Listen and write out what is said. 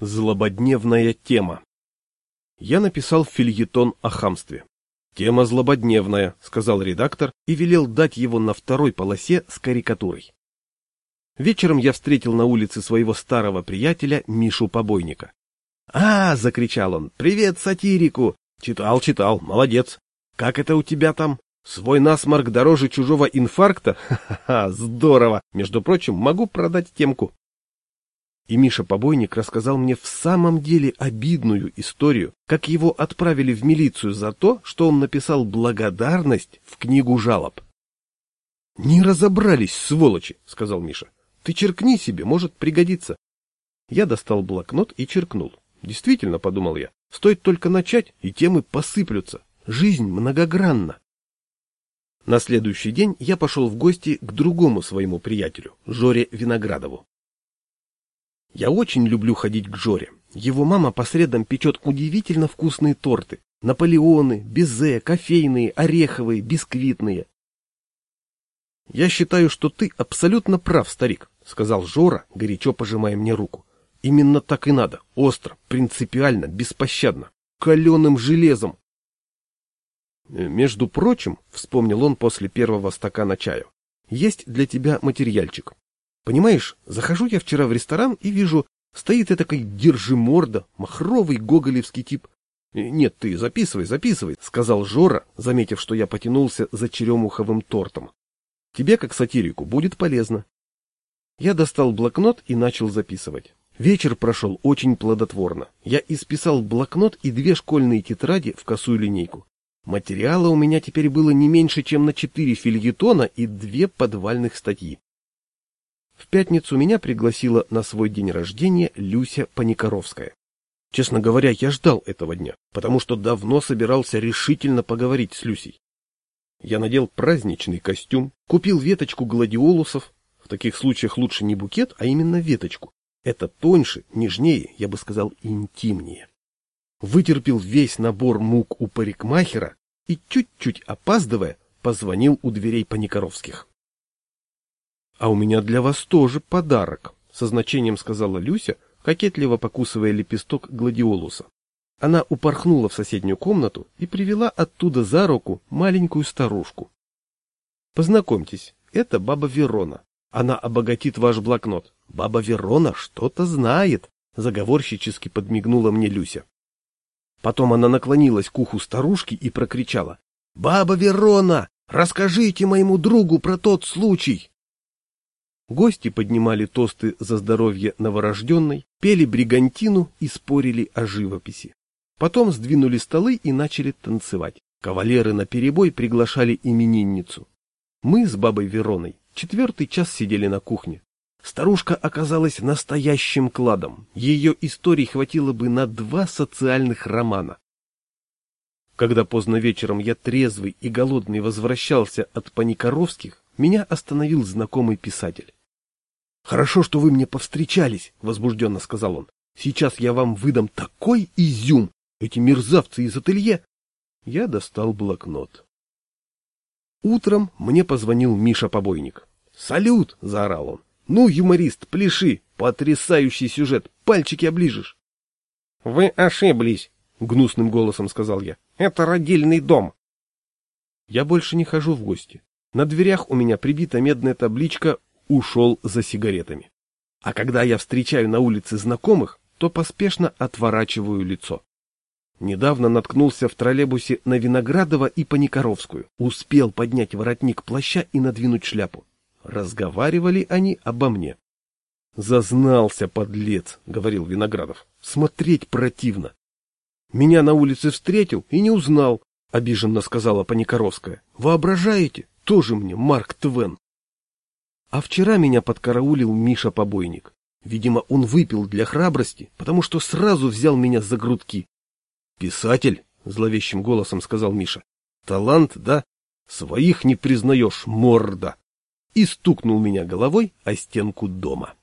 Злободневная тема. Я написал фильетон о хамстве. Тема злободневная, сказал редактор и велел дать его на второй полосе с карикатурой. Вечером я встретил на улице своего старого приятеля Мишу Побойника. «А!» — закричал он. «Привет сатирику!» «Читал, читал, молодец! Как это у тебя там? Свой насморк дороже чужого инфаркта? Ха-ха-ха, здорово! Между прочим, могу продать темку. И Миша Побойник рассказал мне в самом деле обидную историю, как его отправили в милицию за то, что он написал благодарность в книгу жалоб. — Не разобрались, сволочи, — сказал Миша. — Ты черкни себе, может пригодиться. Я достал блокнот и черкнул. Действительно, — подумал я, — стоит только начать, и темы посыплются. Жизнь многогранна. На следующий день я пошел в гости к другому своему приятелю, Жоре Виноградову. Я очень люблю ходить к Жоре. Его мама по средам печет удивительно вкусные торты. Наполеоны, безе, кофейные, ореховые, бисквитные. «Я считаю, что ты абсолютно прав, старик», — сказал Жора, горячо пожимая мне руку. «Именно так и надо. Остро, принципиально, беспощадно. Каленым железом». «Между прочим», — вспомнил он после первого стакана чаю, — «есть для тебя материальчик. Понимаешь, захожу я вчера в ресторан и вижу, стоит этакой держиморда, махровый гоголевский тип. «Нет, ты записывай, записывай», — сказал Жора, заметив, что я потянулся за черемуховым тортом. «Тебе, как сатирику, будет полезно». Я достал блокнот и начал записывать. Вечер прошел очень плодотворно. Я исписал блокнот и две школьные тетради в косую линейку. Материала у меня теперь было не меньше, чем на четыре фильетона и две подвальных статьи. В пятницу меня пригласила на свой день рождения Люся Паникоровская. Честно говоря, я ждал этого дня, потому что давно собирался решительно поговорить с Люсей. Я надел праздничный костюм, купил веточку гладиолусов. В таких случаях лучше не букет, а именно веточку. Это тоньше, нежнее, я бы сказал, интимнее. Вытерпел весь набор мук у парикмахера и, чуть-чуть опаздывая, позвонил у дверей Паникоровских. А у меня для вас тоже подарок, со значением сказала Люся, кокетливо покусывая лепесток гладиолуса. Она упорхнула в соседнюю комнату и привела оттуда за руку маленькую старушку. Познакомьтесь, это баба Верона. Она обогатит ваш блокнот. Баба Верона что-то знает, заговорщически подмигнула мне Люся. Потом она наклонилась к уху старушки и прокричала. — Баба Верона, расскажите моему другу про тот случай. Гости поднимали тосты за здоровье новорожденной, пели бригантину и спорили о живописи. Потом сдвинули столы и начали танцевать. Кавалеры наперебой приглашали именинницу. Мы с бабой Вероной четвертый час сидели на кухне. Старушка оказалась настоящим кладом. Ее историй хватило бы на два социальных романа. Когда поздно вечером я трезвый и голодный возвращался от Паникоровских, меня остановил знакомый писатель. «Хорошо, что вы мне повстречались», — возбужденно сказал он. «Сейчас я вам выдам такой изюм! Эти мерзавцы из ателье!» Я достал блокнот. Утром мне позвонил Миша Побойник. «Салют!» — заорал он. «Ну, юморист, пляши! Потрясающий сюжет! Пальчики оближешь!» «Вы ошиблись!» — гнусным голосом сказал я. «Это родильный дом!» Я больше не хожу в гости. На дверях у меня прибита медная табличка ушел за сигаретами. А когда я встречаю на улице знакомых, то поспешно отворачиваю лицо. Недавно наткнулся в троллейбусе на Виноградова и Паникоровскую. Успел поднять воротник плаща и надвинуть шляпу. Разговаривали они обо мне. «Зазнался, подлец», — говорил Виноградов. «Смотреть противно». «Меня на улице встретил и не узнал», — обиженно сказала Паникоровская. «Воображаете? Тоже мне Марк Твен». А вчера меня подкараулил Миша Побойник. Видимо, он выпил для храбрости, потому что сразу взял меня за грудки. «Писатель», — зловещим голосом сказал Миша, — «талант, да? Своих не признаешь, морда!» И стукнул меня головой о стенку дома.